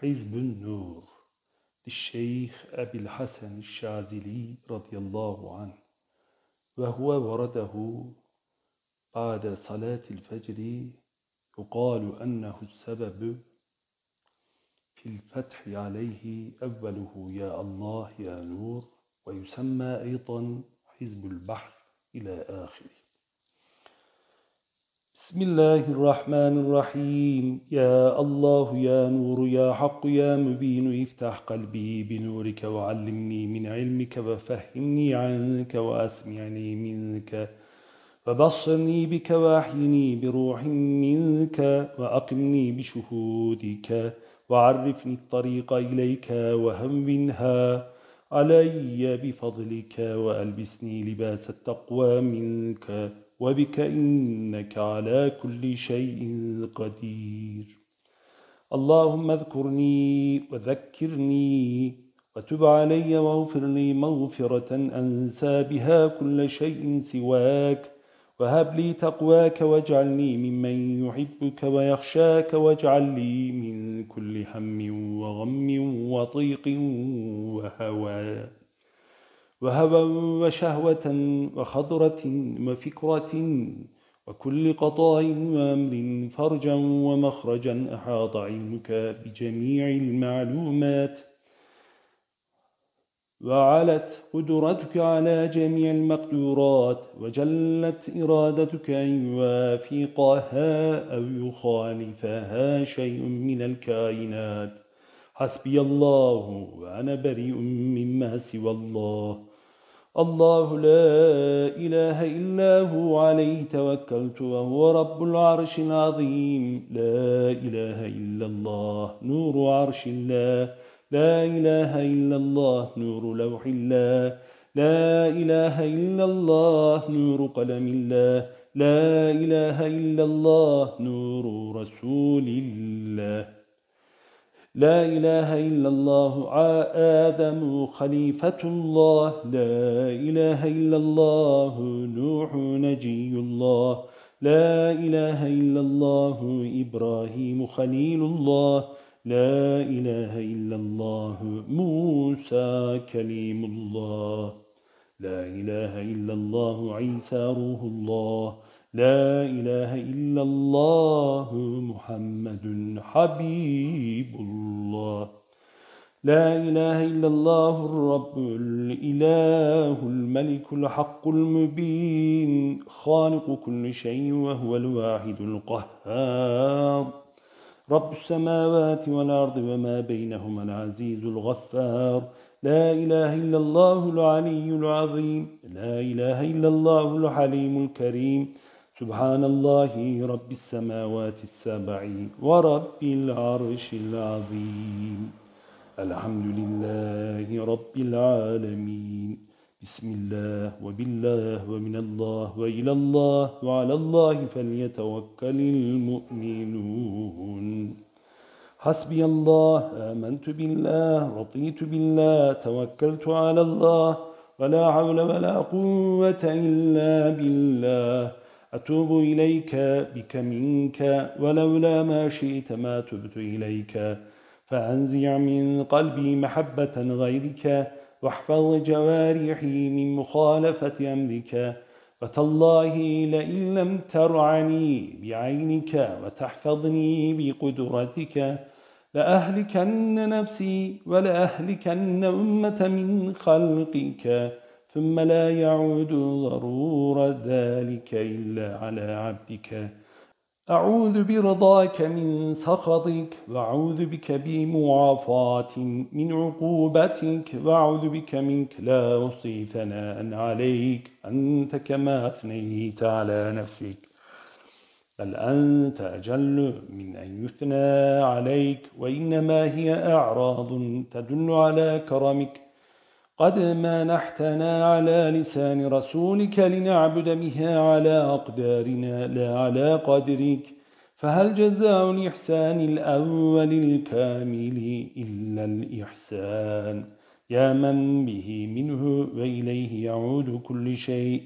حزب النور للشيخ أبي الحسن الشاذلي رضي الله عنه وهو ورده بعد صلاة الفجر يقال أنه السبب في الفتح عليه أوله يا الله يا نور ويسمى أيضا حزب البحر إلى آخره. بسم الله الرحمن الرحيم. يا الله يا نور يا حق يا مبين. افتح قلبي بنورك وعلمني من علمك وفهمني عنك وأسمعني منك وبصرني بك واحيني بروح منك وأقمني بشهودك وعرفني الطريق إليك وهونها علي بفضلك وألبسني لباس التقوى منك. وبك إنك على كل شيء قدير. اللهم اذكرني وذكرني وتب علي واغفر لي مغفرة أنسى بها كل شيء سواك. وهب لي تقواك واجعلني ممن يحبك ويخشاك واجعل لي من كل هم وغم وطيق وهوى. وهوى وشهوة وخضرة وفكرة وكل قطاع وأمر فرجا ومخرجا أحاط علمك بجميع المعلومات وعلت قدرتك على جميع المقدورات وجلت إرادتك أن يوافقها أو يخالفها شيء من الكائنات. حسبي الله وأنا بريء مما سوى الله. الله لا إله إلا هو عليه توكلت وهو رب العرش العظيم. لا إله إلا الله نور عرش الله. لا إله إلا الله نور لوح الله. لا إله إلا الله نور قلم الله. لا إله إلا الله نور رسول الله. لا إله إلا الله آدم خليفة الله لا إله إلا الله نوح نجي الله لا إله إلا الله إبراهيم خليل الله لا إله إلا الله موسى كليم الله لا إله إلا الله عيسى روح الله. لا إله إلا الله محمد حبيب الله. لا إله إلا الله الرب الإله الملك الحق المبين خالق كل شيء وهو الواحد القهار. رب السماوات والأرض وما بينهما العزيز الغفار. لا إله إلا الله العلي العظيم. لا إله إلا الله الحليم الكريم. سبحان الله رب السماوات السبع ورب العرش العظيم. الحمد لله رب العالمين. بسم الله وبالله ومن الله وإلى الله وعلى الله فليتوكل المؤمنون. حسبي الله آمنت بالله رضيت بالله توكلت على الله ولا حول ولا قوة إلا بالله. أتوب إليك بك منك ولولا ما شئت ما تبت إليك. فأنزع من قلبي محبة غيرك واحفظ جوارحي من مخالفة أمرك. وتالله لئن لم ترعني بعينك وتحفظني بقدرتك. لأهلكن نفسي ولأهلكن أمة من خلقك. ثم لا يعود ضرور ذلك إلا على عبدك. أعوذ برضاك من سخطك وأعوذ بك بمعافاة من عقوبتك وأعوذ بك منك لا أصي ثناء عليك. أنت كما أثنيت على نفسك. بل أنت أجل من أن يثنى عليك وإنما هي أعراض تدل على كرمك. قد منحتنا على لسان رسولك لنعبد بها على أقدارنا لا على قدرك. فهل جزاء الإحسان الأول الكامل إلا الإحسان؟ يا من به منه وإليه يعود كل شيء.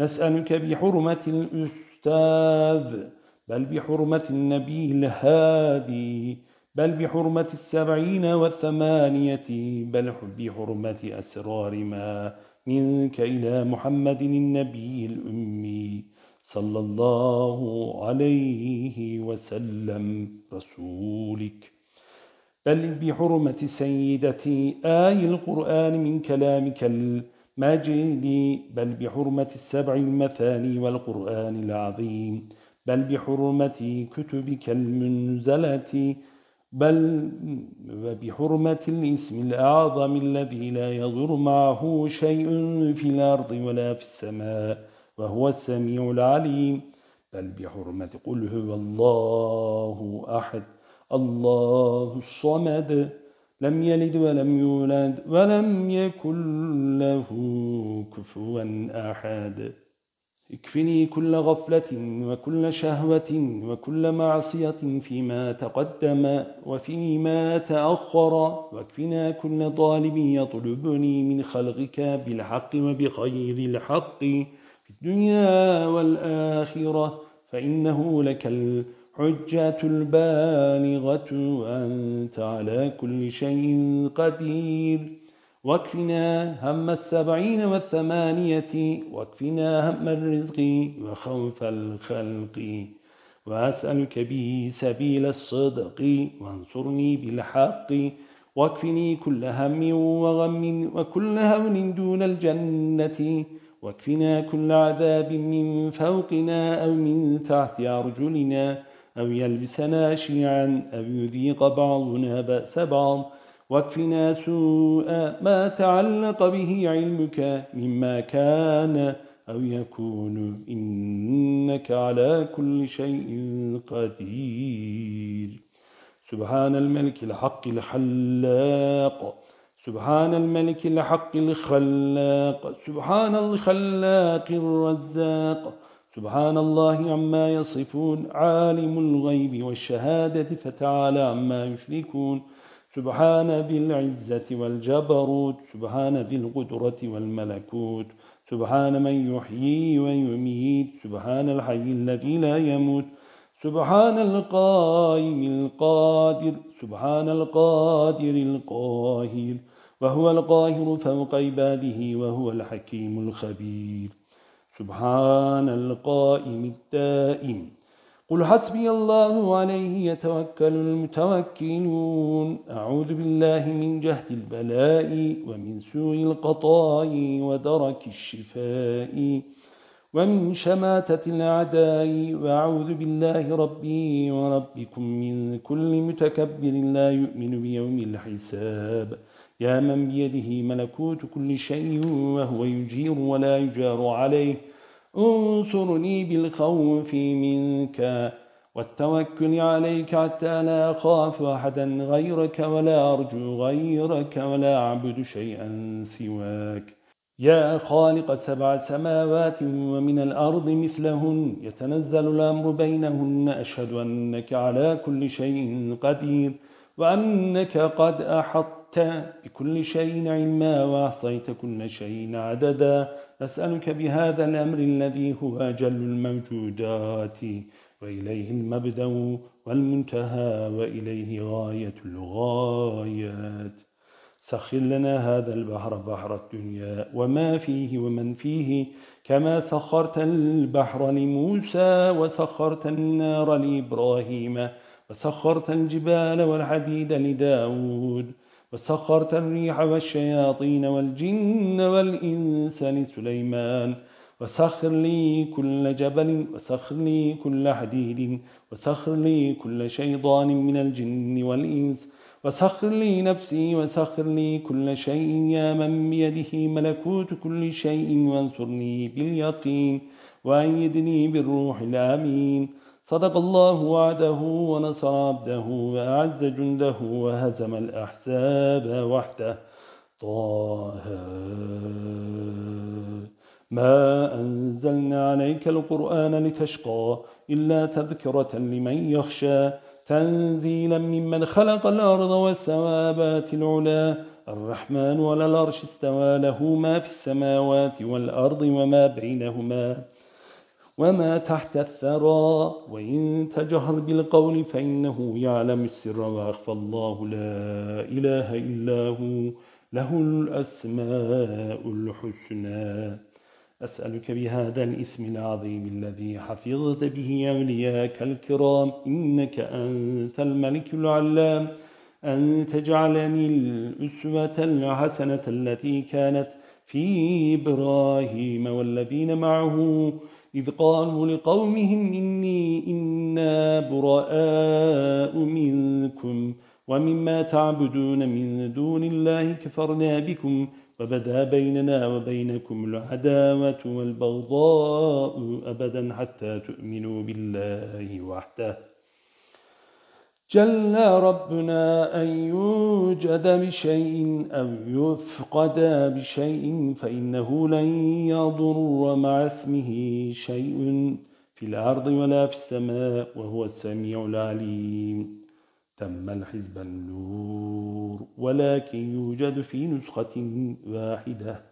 نسألك بحرمة الأستاذ بل بحرمة النبي الهادي. بل بحرمة السبعين والثمانية بل بحرمة أسرار ما منك إلى محمد النبي الأمي صلى الله عليه وسلم رسولك. بل بحرمة سيدة آي القرآن من كلامك المجيد بل بحرمة السبع المثاني والقرآن العظيم بل بحرمة كتبك المنزلة بل وبحرمة الإسم الأعظم الذي لا يضر معه شيء في الأرض ولا في السماء وهو السميع العليم. بل بحرمة قل هو الله أحد الله الصمد. لم يلد ولم يولد ولم يكن له كفوا أحد. اكفني كل غفلة وكل شهوة وكل معصية فيما تقدم وفيما تأخر. واكفنا كل طالب يطلبني من خلقك بالحق وبخير الحق. في الدنيا والآخرة فإنه لك الحجة البالغة وأنت على كل شيء قدير. واكفنا هم السبعين والثمانية واكفنا هم الرزق وخوف الخلق. وأسألك به سبيل الصدق وانصرني بالحق. واكفني كل هم وغم وكل هون دون الجنة. واكفنا كل عذاب من فوقنا أو من تحت أرجلنا أو يلبسنا شيعا أو يذيق بعضنا بأس بعض. واكفنا سوء ما تعلق به علمك مما كان أو يكون إنك على كل شيء قدير. سبحان الملك الحق الخلاق. سبحان الملك الحق الخلاق. سبحان الخلاق الرزاق. سبحان الله عما يصفون. عالم الغيب والشهادة فتعالى عما يشركون. سبحان ذي العزة والجبروت سبحان ذي القدرة والملكوت سبحان من يحيي ويميت سبحان الحي الذي لا يموت سبحان القائم القادر سبحان القادر القاهر وهو القاهر فوق عباده وهو الحكيم الخبير سبحان القائم الدائم. قل حسبي الله عليه يتوكل المتوكلون. أعوذ بالله من جهد البلاء ومن سوء القطاء ودرك الشفاء ومن شماتة الأعداء. وأعوذ بالله ربي وربكم من كل متكبر لا يؤمن بيوم الحساب. يا من بيده ملكوت كل شيء وهو يجير ولا يجار عليه. انصرني بالخوف منك والتوكل عليك حتى لا أخاف أحدا غيرك ولا أرجو غيرك ولا أعبد شيئا سواك. يا خالق سبع سماوات ومن الأرض مثلهن يتنزل الأمر بينهن أشهد أنك على كل شيء قدير وأنك قد أحطت بكل شيء علما وأحصيت كل شيء عددا. أسألك بهذا الأمر الذي هو أجل الموجودات وإليه المبدأ والمنتهى وإليه غاية الغايات. سخر لنا هذا البحر بحر الدنيا وما فيه ومن فيه كما سخرت البحر لموسى وسخرت النار لإبراهيم وسخرت الجبال والحديد لداود. وسخرت الريح والشياطين والجن والإنس لسليمان. وسخر لي كل جبل وسخر لي كل حديد وسخر لي كل شيطان من الجن والإنس. وسخر لي نفسي وسخر لي كل شيء. يا من بيده ملكوت كل شيء وانصرني باليقين وأيدني بالروح الأمين. صدق الله وعده ونصر عبده وأعز جنده وهزم الأحساب وحده. طه ما أنزلنا عليك القرآن لتشقى إلا تذكرة لمن يخشى. تنزيلا ممن خلق الأرض والسوابات العلا. الرحمن ولا الأرش استوى له ما في السماوات والأرض وما بينهما. وما تحت الثرى وإن تجهر بالقول فإنه يعلم السر وأخفى الله لا إله إلا هو له الأسماء الحسنى. أسألك بهذا الاسم العظيم الذي حفظت به أولياك الكرام. إنك أنت الملك العلام. أن تجعلني الأسوة الحسنة التي كانت في إبراهيم والذين معه إذ قالوا لقومهم إني إنا براء منكم ومما تعبدون من دون الله كفرنا بكم وبدا بيننا وبينكم العداوة والبغضاء أبدا حتى تؤمنوا بالله وحده. جل ربنا أن يوجد بشيء أو يفقد بشيء فإنه لن يضر مع اسمه شيء في الأرض ولا في السماء وهو السميع العليم. تم الحزب النور ولكن يوجد في نسخة واحدة.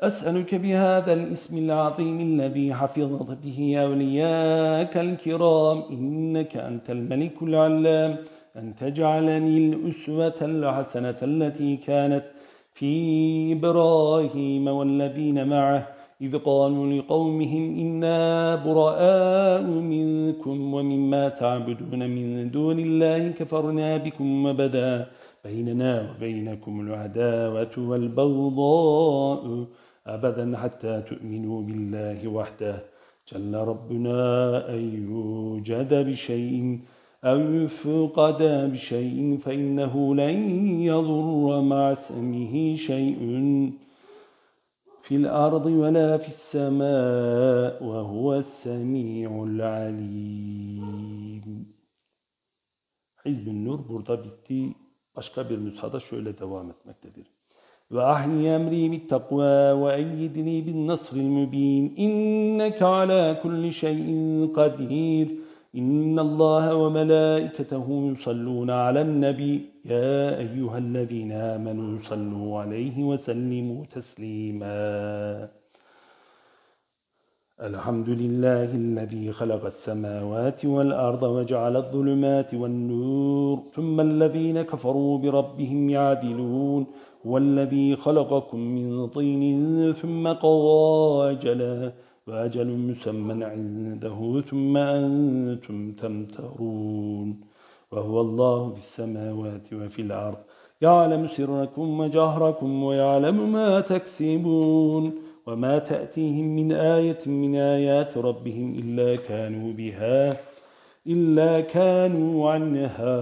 أسألك بهذا الاسم العظيم الذي حفظت به أولياك الكرام. إنك أنت الملك العلام. أن تجعلني الأسوة الحسنة التي كانت في إبراهيم والذين معه. إذ قالوا لقومهم إنا براء منكم ومما تعبدون من دون الله كفرنا بكم وبدا بيننا وبينكم العداوة والبغضاء. أبدا حتى تؤمنوا بالله وحده جل ربنا أن يوجد بشيء أو يفقد بشيء فإنه لن يضر مع اسمه شيء في الأرض ولا في السماء وهو السميع العليم Hizb Nur burada bitti. Başka bir nüshada şöyle devam etmektedir. وأحيي أمري بالتقوى وأيدني بالنصر المبين. إنك على كل شيء قدير. إن الله وملائكته يصلون على النبي. يا أيها الذين آمنوا صلوا عليه وسلموا تسليما. الحمد لله الذي خلق السماوات والأرض وجعل الظلمات والنور. ثم الذين كفروا بربهم يعدلون. والذي خلقكم من طين ثم قضى أجلا وأجل مسمى عنده ثم أنتم تمترون وهو الله في السماوات وفي الأرض. يعلم سركم وجهركم ويعلم ما تكسبون وما تأتيهم من آية من آيات ربهم إلا كانوا بها إلا كانوا عنها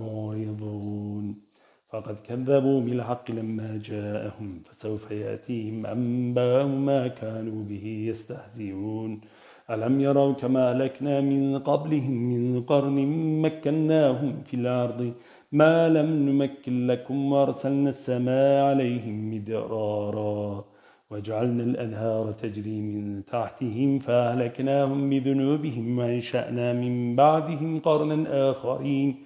معرضون. فقد كذبوا بالحق لما جاءهم فسوف يأتيهم أنباء ما كانوا به يستهزئون. ألم يروا كما لكنا من قبلهم من قرن مكناهم في الأرض؟ ما لم نمكن لكم وأرسلنا السماء عليهم مدرارا. وجعلنا الأنهار تجري من تحتهم فأهلكناهم بذنوبهم وأنشأنا من بعدهم قرنا آخرين.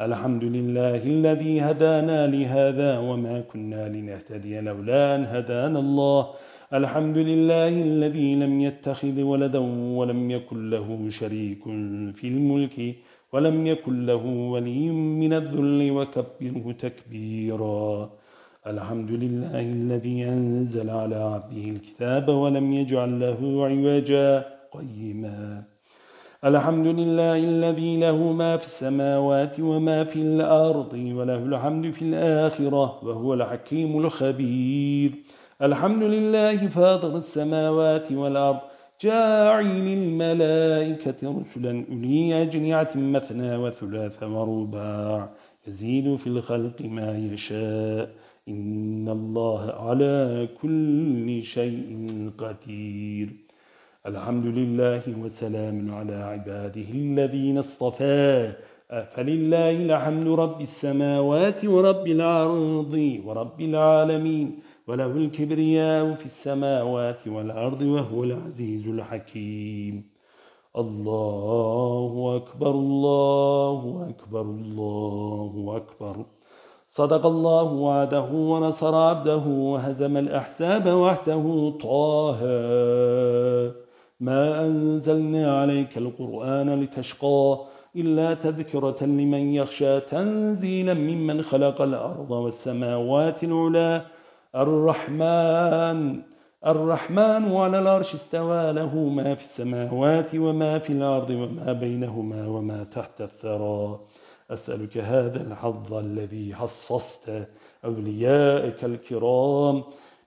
الحمد لله الذي هدانا لهذا وما كنا لنهتدي لولا أن هدانا الله الحمد لله الذي لم يتخذ ولدا ولم يكن له شريك في الملك ولم يكن له ولي من الذل وكبره تكبيرا الحمد لله الذي أنزل على عبده الكتاب ولم يجعل له عوجا قيما الحمد لله الذي له ما في السماوات وما في الأرض وله الحمد في الآخرة وهو الحكيم الخبير. الحمد لله فاطر السماوات والأرض جاعل الملائكة رسلا أولي أجنعة مثنى وثلاث ورباع. يزيد في الخلق ما يشاء. إن الله على كل شيء قدير. الحمد لله وسلام على عباده الذين اصطفاه فلله الحمد رب السماوات ورب الأرض ورب العالمين وله الكبرياء في السماوات والأرض وهو العزيز الحكيم. الله أكبر الله أكبر الله أكبر. صدق الله وعده ونصر عبده وهزم الأحساب وحده طه. ما أنزلنا عليك القرآن لتشقى إلا تذكرة لمن يخشى تنزيلا ممن خلق الأرض والسماوات العلا. الرحمن الرحمن على العرش استوى له ما في السماوات وما في الأرض وما بينهما وما تحت الثرى. أسألك هذا الحظ الذي حصصت أوليائك الكرام.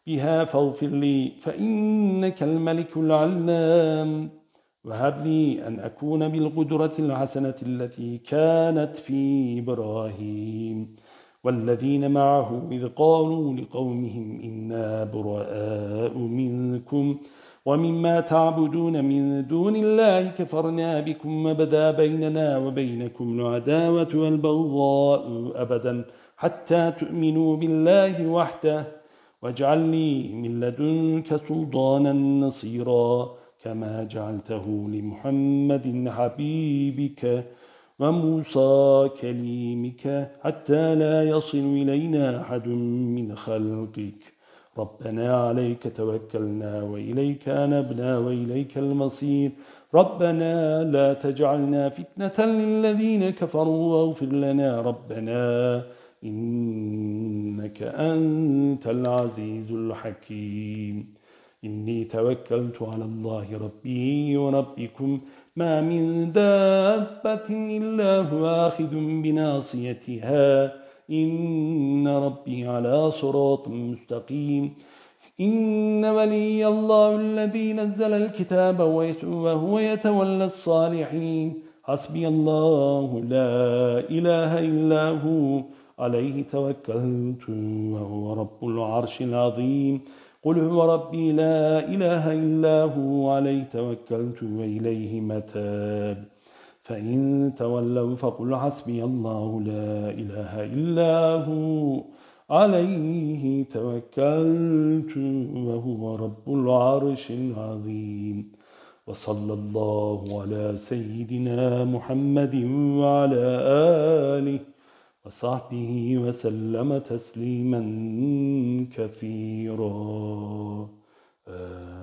بها فاغفر لي فإنك الملك العلام. وهب لي أن أكون بالقدرة الحسنة التي كانت في إبراهيم والذين معه إذ قالوا لقومهم إنا براء منكم ومما تعبدون من دون الله كفرنا بكم وبدا بيننا وبينكم العداوة والبغضاء أبدا حتى تؤمنوا بالله وحده. واجعلني من لدنك سلطانا نصيرا كما جعلته لمحمد حبيبك وموسى كليمك حتى لا يصل إلينا أحد من خلقك. ربنا عليك توكلنا وإليك نبنا وإليك المصير. ربنا لا تجعلنا فتنة للذين كفروا واغفر لنا ربنا إنك أنت العزيز الحكيم. إني توكلت على الله ربي وربكم. ما من دابة إلا هو آخذ بناصيتها. إن ربي على صراط مستقيم. إن ولي الله الذي نزل الكتاب وهو يتولى الصالحين. حسبي الله لا إله إلا هو. عليه توكلت وهو رب العرش العظيم. قل هو ربي لا إله إلا هو عليه توكلت وإليه متاب. فإن تولوا فقل حسبي الله لا إله إلا هو عليه توكلت وهو رب العرش العظيم. وصلى الله على سيدنا محمد وعلى آله وصحبه وسلم تسليما كثيرا. آه